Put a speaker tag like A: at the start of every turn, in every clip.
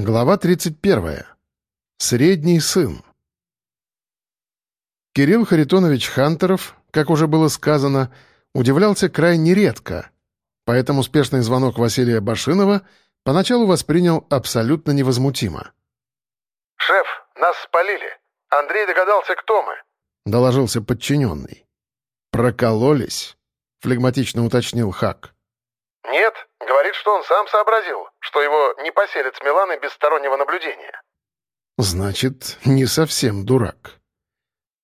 A: Глава 31. Средний сын. Кирилл Харитонович Хантеров, как уже было сказано, удивлялся крайне редко, поэтому спешный звонок Василия Башинова поначалу воспринял абсолютно невозмутимо.
B: «Шеф, нас спалили. Андрей догадался, кто мы», —
A: доложился подчиненный. «Прокололись», — флегматично уточнил Хак.
B: «Нет, говорит, что он сам сообразил, что его не поселят с Миланой без стороннего наблюдения».
A: «Значит, не совсем дурак».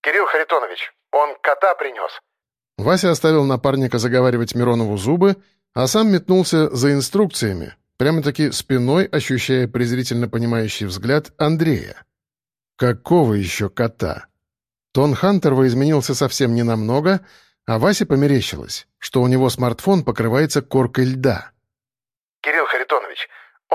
B: «Кирилл Харитонович, он кота принес».
A: Вася оставил напарника заговаривать Миронову зубы, а сам метнулся за инструкциями, прямо-таки спиной ощущая презрительно понимающий взгляд Андрея. «Какого еще кота?» Тон Хантерова изменился совсем ненамного, а Васе померещилось, что у него смартфон покрывается коркой льда.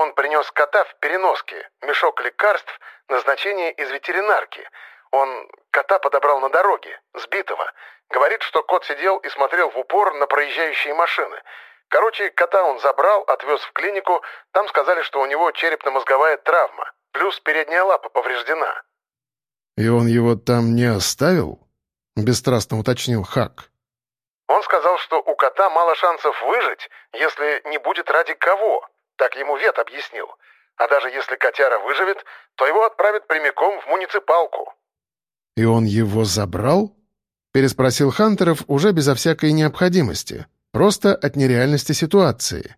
B: «Кирилл Харитонович, он принес кота в переноске, мешок лекарств, назначение из ветеринарки. Он кота подобрал на дороге, сбитого. Говорит, что кот сидел и смотрел в упор на проезжающие машины. Короче, кота он забрал, отвез в клинику, там сказали, что у него черепно-мозговая травма, плюс передняя лапа повреждена».
A: «И он его там не оставил?» — бесстрастно уточнил Хак.
B: Он сказал, что у кота мало шансов выжить, если не будет ради кого. Так ему Вет объяснил. А даже если котяра выживет, то его отправят прямиком в муниципалку.
A: «И он его забрал?» — переспросил Хантеров уже безо всякой необходимости, просто от нереальности ситуации.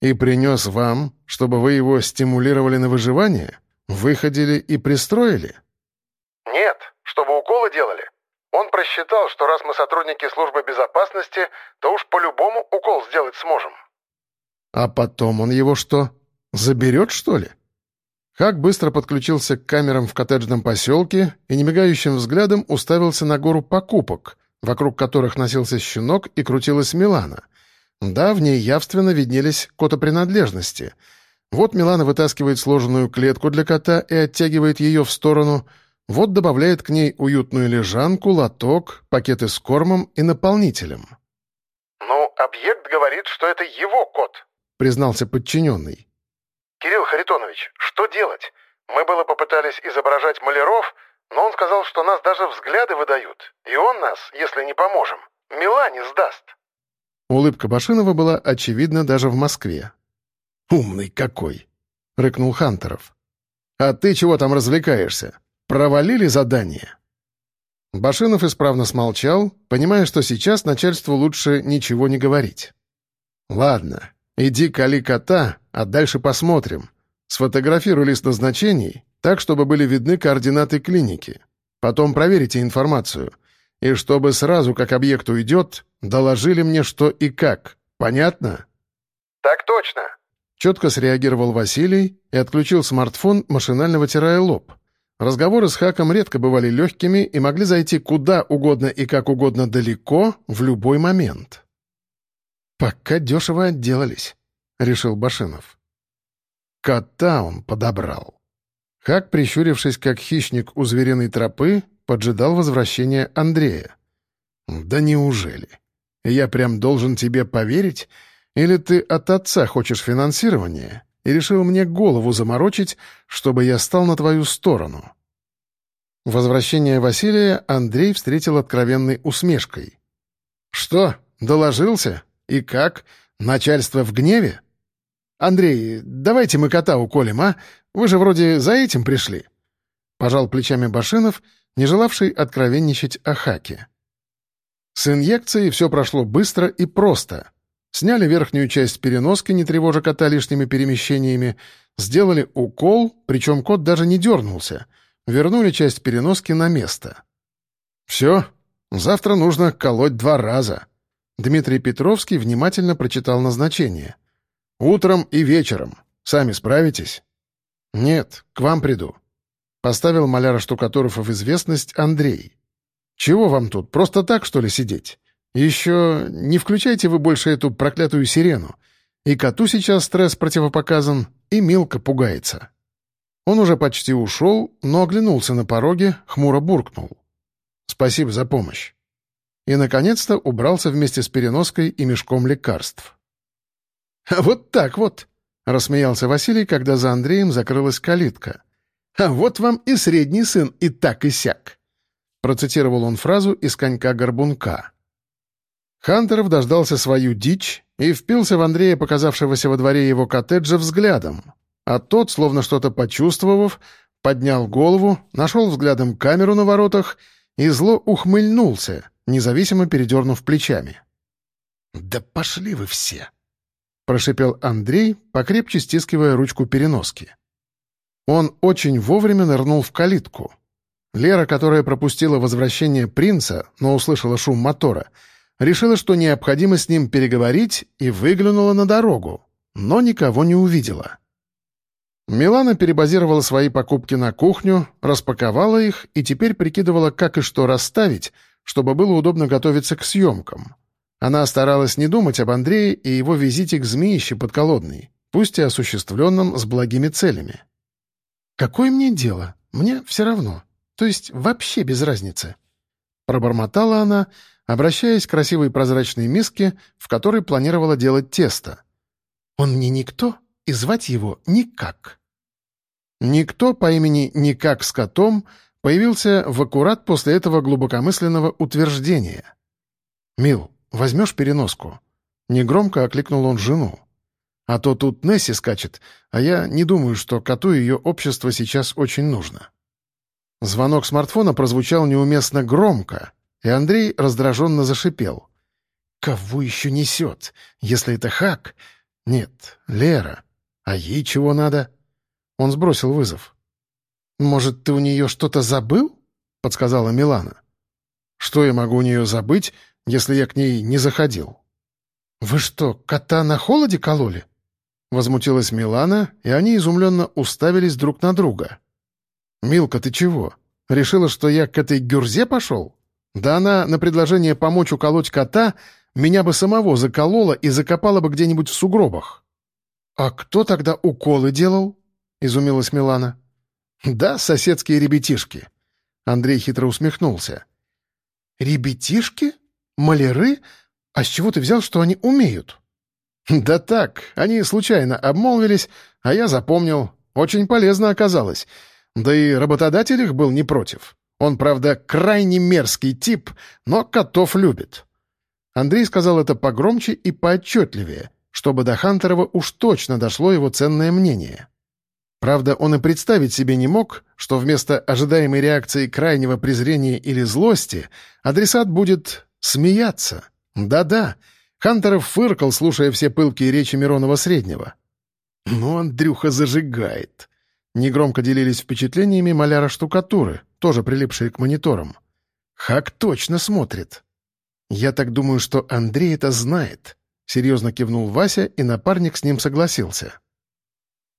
A: «И принес вам, чтобы вы его стимулировали на выживание? Выходили и пристроили?»
B: «Нет, чтобы уколы делали. Он просчитал, что раз мы сотрудники службы безопасности, то уж по-любому укол сделать сможем.
A: А потом он его что, заберет, что ли? Хак быстро подключился к камерам в коттеджном поселке и немигающим взглядом уставился на гору покупок, вокруг которых носился щенок и крутилась Милана. Да, в ней явственно виднелись котопринадлежности. Вот Милана вытаскивает сложенную клетку для кота и оттягивает ее в сторону — вот добавляет к ней уютную лежанку, лоток, пакеты с кормом и наполнителем.
B: «Ну, объект говорит, что это его кот», — признался подчиненный. «Кирилл Харитонович, что делать? Мы было попытались изображать маляров, но он сказал, что нас даже взгляды выдают, и он нас, если не поможем, Милане сдаст».
A: Улыбка Башинова была очевидна даже в Москве. «Умный какой!» — рыкнул Хантеров. «А ты чего там развлекаешься? Провалили задание?» Башинов исправно смолчал, понимая, что сейчас начальству лучше ничего не говорить. «Ладно, иди кали кота, а дальше посмотрим. Сфотографируй лист назначений, так, чтобы были видны координаты клиники. Потом проверите информацию. И чтобы сразу, как объект уйдет, доложили мне что и как. Понятно?»
B: «Так точно», —
A: четко среагировал Василий и отключил смартфон, машинально вытирая лоб. Разговоры с Хаком редко бывали легкими и могли зайти куда угодно и как угодно далеко в любой момент. «Пока дешево отделались», — решил Башинов. Кота он подобрал. Хак, прищурившись как хищник у звериной тропы, поджидал возвращения Андрея. «Да неужели? Я прям должен тебе поверить? Или ты от отца хочешь финансирования?» и решил мне голову заморочить, чтобы я стал на твою сторону». Возвращение Василия Андрей встретил откровенной усмешкой. «Что, доложился? И как? Начальство в гневе? Андрей, давайте мы кота уколем, а? Вы же вроде за этим пришли». Пожал плечами Башинов, не желавший откровенничать о хаке. С инъекцией все прошло быстро и просто. Сняли верхнюю часть переноски, не тревожа кота лишними перемещениями, сделали укол, причем кот даже не дернулся, вернули часть переноски на место. «Все, завтра нужно колоть два раза». Дмитрий Петровский внимательно прочитал назначение. «Утром и вечером. Сами справитесь?» «Нет, к вам приду», — поставил маляра-штукатуров в известность Андрей. «Чего вам тут, просто так, что ли, сидеть?» Еще не включайте вы больше эту проклятую сирену. И коту сейчас стресс противопоказан, и Милка пугается. Он уже почти ушел, но оглянулся на пороге, хмуро буркнул. «Спасибо за помощь». И, наконец-то, убрался вместе с переноской и мешком лекарств. «Вот так вот!» —— рассмеялся Василий, когда за Андреем закрылась калитка. «А вот вам и средний сын, и так и сяк!» Процитировал он фразу из конька-горбунка. Хантеров дождался свою дичь и впился в Андрея, показавшегося во дворе его коттеджа, взглядом. А тот, словно что-то почувствовав, поднял голову, нашел взглядом камеру на воротах и зло ухмыльнулся, независимо передернув плечами. «Да пошли вы все!» — прошипел Андрей, покрепче стискивая ручку переноски. Он очень вовремя нырнул в калитку. Лера, которая пропустила возвращение принца, но услышала шум мотора, решила, что необходимо с ним переговорить, и выглянула на дорогу, но никого не увидела. Милана перебазировала свои покупки на кухню, распаковала их и теперь прикидывала, как и что расставить, чтобы было удобно готовиться к съемкам. Она старалась не думать об Андрее и его визите к змеище подколодной, пусть и осуществленном с благими целями. «Какое мне дело? Мне все равно. То есть вообще без разницы». Пробормотала она, обращаясь к красивой прозрачной миске, в которой планировала делать тесто. «Он мне никто, и звать его никак». Никто по имени Никак с котом появился в аккурат после этого глубокомысленного утверждения. «Мил, возьмешь переноску?» Негромко окликнул он жену. «А то тут Несси скачет, а я не думаю, что коту ее общество сейчас очень нужно». Звонок смартфона прозвучал неуместно громко, и Андрей раздраженно зашипел. «Кого еще несет? Если это хак? Нет, Лера. А ей чего надо?» Он сбросил вызов. «Может, ты у нее что-то забыл?» — подсказала Милана. «Что я могу у нее забыть, если я к ней не заходил?» «Вы что, кота на холоде кололи?» Возмутилась Милана, и они изумленно уставились друг на друга. «Милка, ты чего? Решила, что я к этой гюрзе пошел? Да она на предложение помочь уколоть кота меня бы самого заколола и закопала бы где-нибудь в сугробах». «А кто тогда уколы делал?» изумилась Милана. «Да, соседские ребятишки». Андрей хитро усмехнулся. «Ребятишки? Маляры? А с чего ты взял, что они умеют?» «Да так, они случайно обмолвились, а я запомнил. Очень полезно оказалось. Да и работодатель их был не против. Он, правда, крайне мерзкий тип, но котов любит». Андрей сказал это погромче и поотчетливее, чтобы до Хантерова уж точно дошло его ценное мнение. Правда, он и представить себе не мог, что вместо ожидаемой реакции крайнего презрения или злости адресат будет смеяться. Да-да, Хантеров фыркал, слушая все пылкие речи Миронова-среднего. «Ну, Андрюха зажигает». Негромко делились впечатлениями маляра штукатуры, тоже прилипшие к мониторам. «Хак точно смотрит». «Я так думаю, что Андрей это знает», — серьезно кивнул Вася, и напарник с ним согласился.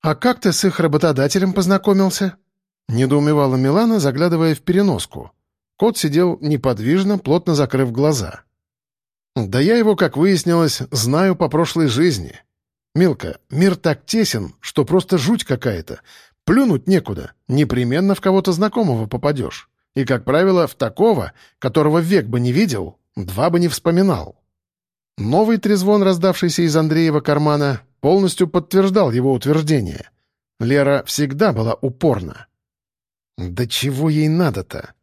A: «А как ты с их работодателем познакомился?» — недоумевала Милана, заглядывая в переноску. Кот сидел неподвижно, плотно закрыв глаза. «Да я его, как выяснилось, знаю по прошлой жизни. Милка, мир так тесен, что просто жуть какая-то. Плюнуть некуда, непременно в кого-то знакомого попадешь. И, как правило, в такого, которого век бы не видел, два бы не вспоминал». Новый трезвон, раздавшийся из Андреева кармана, полностью подтверждал его утверждение. Лера всегда была упорна. «Да чего ей надо-то?»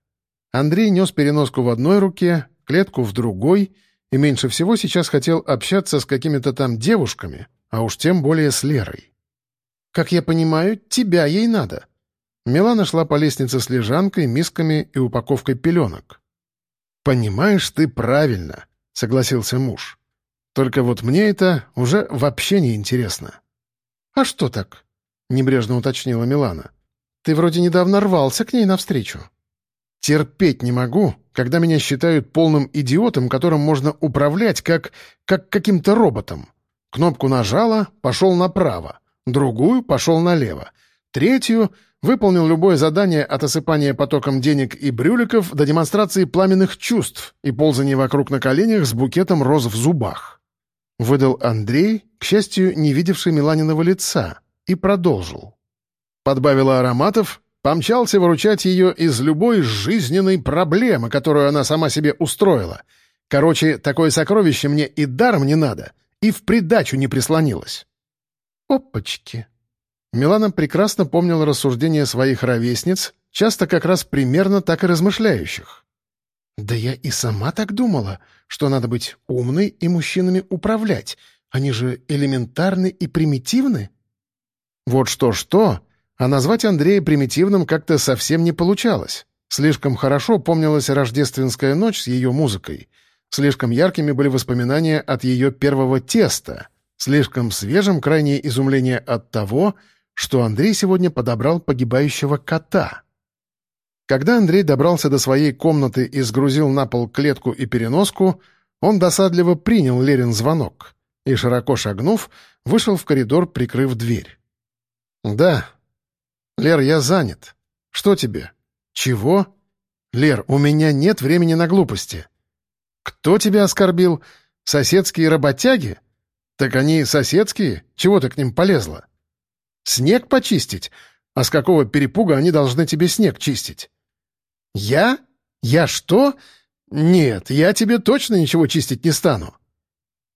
A: Андрей нес переноску в одной руке, клетку в другой, и меньше всего сейчас хотел общаться с какими-то там девушками, а уж тем более с Лерой. «Как я понимаю, тебя ей надо». Милана шла по лестнице с лежанкой, мисками и упаковкой пеленок. «Понимаешь ты правильно», — согласился муж. Только вот мне это уже вообще не интересно. «А что так?» — небрежно уточнила Милана. «Ты вроде недавно рвался к ней навстречу». «Терпеть не могу, когда меня считают полным идиотом, которым можно управлять как, как каким-то роботом. Кнопку нажала — пошел направо, другую — пошел налево, третью — выполнил любое задание от осыпания потоком денег и брюликов до демонстрации пламенных чувств и ползания вокруг на коленях с букетом роз в зубах. Выдал Андрей, к счастью, не видевший Миланиного лица, и продолжил. Подбавила ароматов, помчался выручать ее из любой жизненной проблемы, которую она сама себе устроила. Короче, такое сокровище мне и даром не надо, и в придачу не прислонилось. Опачки. Милана прекрасно помнила рассуждения своих ровесниц, часто как раз примерно так и размышляющих. «Да я и сама так думала, что надо быть умной и мужчинами управлять. Они же элементарны и примитивны». Вот что-что, а назвать Андрея примитивным как-то совсем не получалось. Слишком хорошо помнилась рождественская ночь с ее музыкой. Слишком яркими были воспоминания от ее первого теста. Слишком свежим крайнее изумление от того, что Андрей сегодня подобрал погибающего кота. Когда Андрей добрался до своей комнаты и сгрузил на пол клетку и переноску, он досадливо принял Лерин звонок и, широко шагнув, вышел в коридор, прикрыв дверь. «Да. Лер, я занят. Что тебе? Чего? Лер, у меня нет времени на глупости. Кто тебя оскорбил? Соседские работяги? Так они соседские? Чего ты к ним полезла? Снег почистить? А с какого перепуга они должны тебе снег чистить? Я? Я что? Нет, я тебе точно ничего чистить не стану.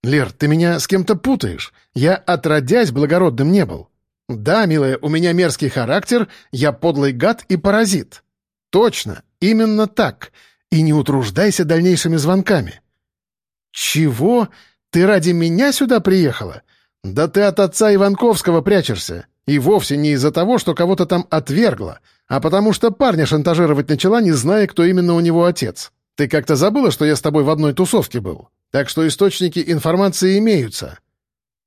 A: Лер, ты меня с кем-то путаешь. Я отродясь благородным не был. Да, милая, у меня мерзкий характер, я подлый гад и паразит. Точно, именно так. И не утруждайся дальнейшими звонками. Чего? Ты ради меня сюда приехала? Да ты от отца Иванковского прячешься. И вовсе не из-за того, что кого-то там отвергла, а потому что парня шантажировать начала, не зная, кто именно у него отец. Ты как-то забыла, что я с тобой в одной тусовке был? Так что источники информации имеются.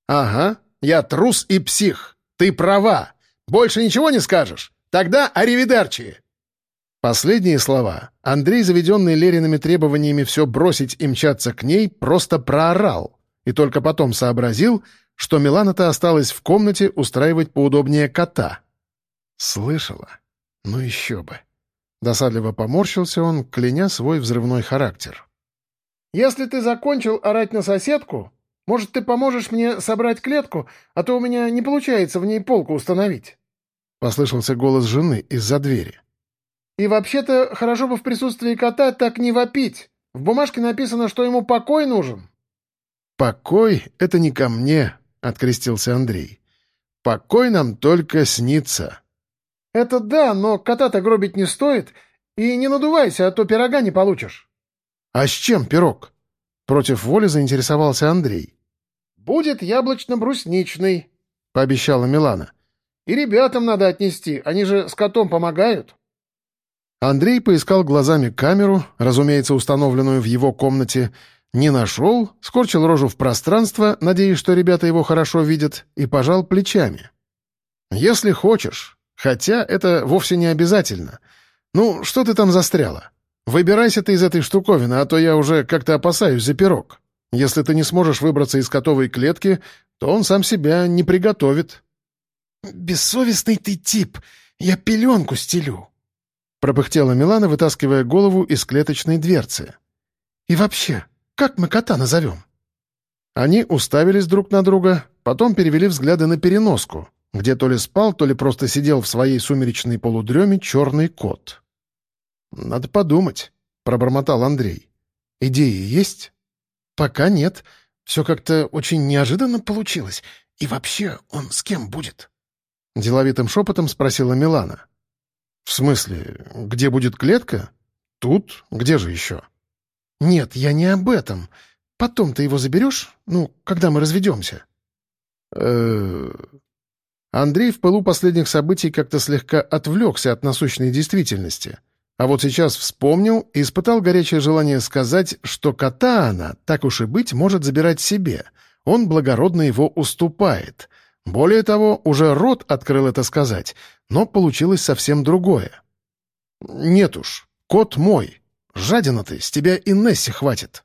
A: Ага, я трус и псих. Ты права. Больше ничего не скажешь? Тогда аривидерчи. Последние слова Андрей, заведенный Лериными требованиями все бросить и мчаться к ней, просто проорал, и только потом сообразил, что Милана-то осталась в комнате устраивать поудобнее кота. Слышала? Ну еще бы. Досадливо поморщился он, кляня свой взрывной характер. «Если ты закончил орать на соседку, может, ты поможешь мне собрать клетку, а то у меня не получается в ней полку установить?» Послышался голос жены из-за двери. «И вообще-то хорошо бы в присутствии кота так не вопить. В бумажке написано, что ему покой нужен». «Покой — это не ко мне», — открестился Андрей. «Покой нам только снится». «Это да, но кота-то гробить не стоит. И не надувайся, а то пирога не получишь». «А с чем пирог?» Против воли заинтересовался Андрей. «Будет яблочно-брусничный», — пообещала Милана. «И ребятам надо отнести, они же с котом помогают». Андрей поискал глазами камеру, разумеется, установленную в его комнате, не нашел, скорчил рожу в пространство, надеясь, что ребята его хорошо видят, и пожал плечами. «Если хочешь. Хотя это вовсе не обязательно. Ну, что ты там застряла? Выбирайся ты из этой штуковины, а то я уже как-то опасаюсь за пирог. Если ты не сможешь выбраться из котовой клетки, то он сам себя не приготовит». «Бессовестный ты тип! Я пеленку стелю!» Пропыхтела Милана, вытаскивая голову из клеточной дверцы. «И вообще, как мы кота назовем?» Они уставились друг на друга, потом перевели взгляды на переноску, где то ли спал, то ли просто сидел в своей сумеречной полудреме черный кот. «Надо подумать», — пробормотал Андрей. «Идеи есть?» «Пока нет. Все как-то очень неожиданно получилось. И вообще, он с кем будет?» Деловитым шепотом спросила Милана. «В смысле, где будет клетка? Тут? Где же еще?» «Нет, я не об этом. Потом ты его заберешь? Ну, когда мы разведемся?» Андрей в пылу последних событий как-то слегка отвлекся от насущной действительности. А вот сейчас вспомнил и испытал горячее желание сказать, что кота она, так уж и быть, может забирать себе. Он благородно его уступает. Более того, уже рот открыл это сказать, но получилось совсем другое. «Нет уж, кот мой. Жадина ты, с тебя и Несси хватит».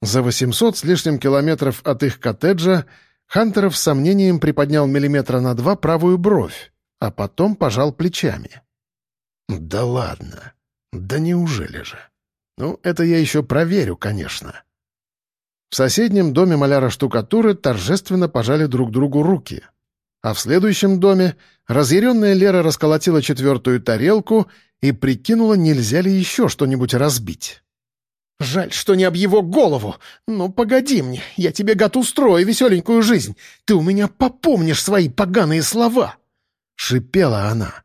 A: За 800 с лишним километров от их коттеджа Хантеров с сомнением приподнял миллиметра на два правую бровь, а потом пожал плечами. «Да ладно. Да неужели же? Ну, это я еще проверю, конечно». В соседнем доме маляра штукатуры торжественно пожали друг другу руки. А в следующем доме разъяренная Лера расколотила четвертую тарелку и прикинула, нельзя ли еще что-нибудь разбить. Жаль, что не об его голову. Ну, погоди мне, я тебе, гад, устрою веселенькую жизнь. Ты у меня попомнишь свои поганые слова!» Шипела она.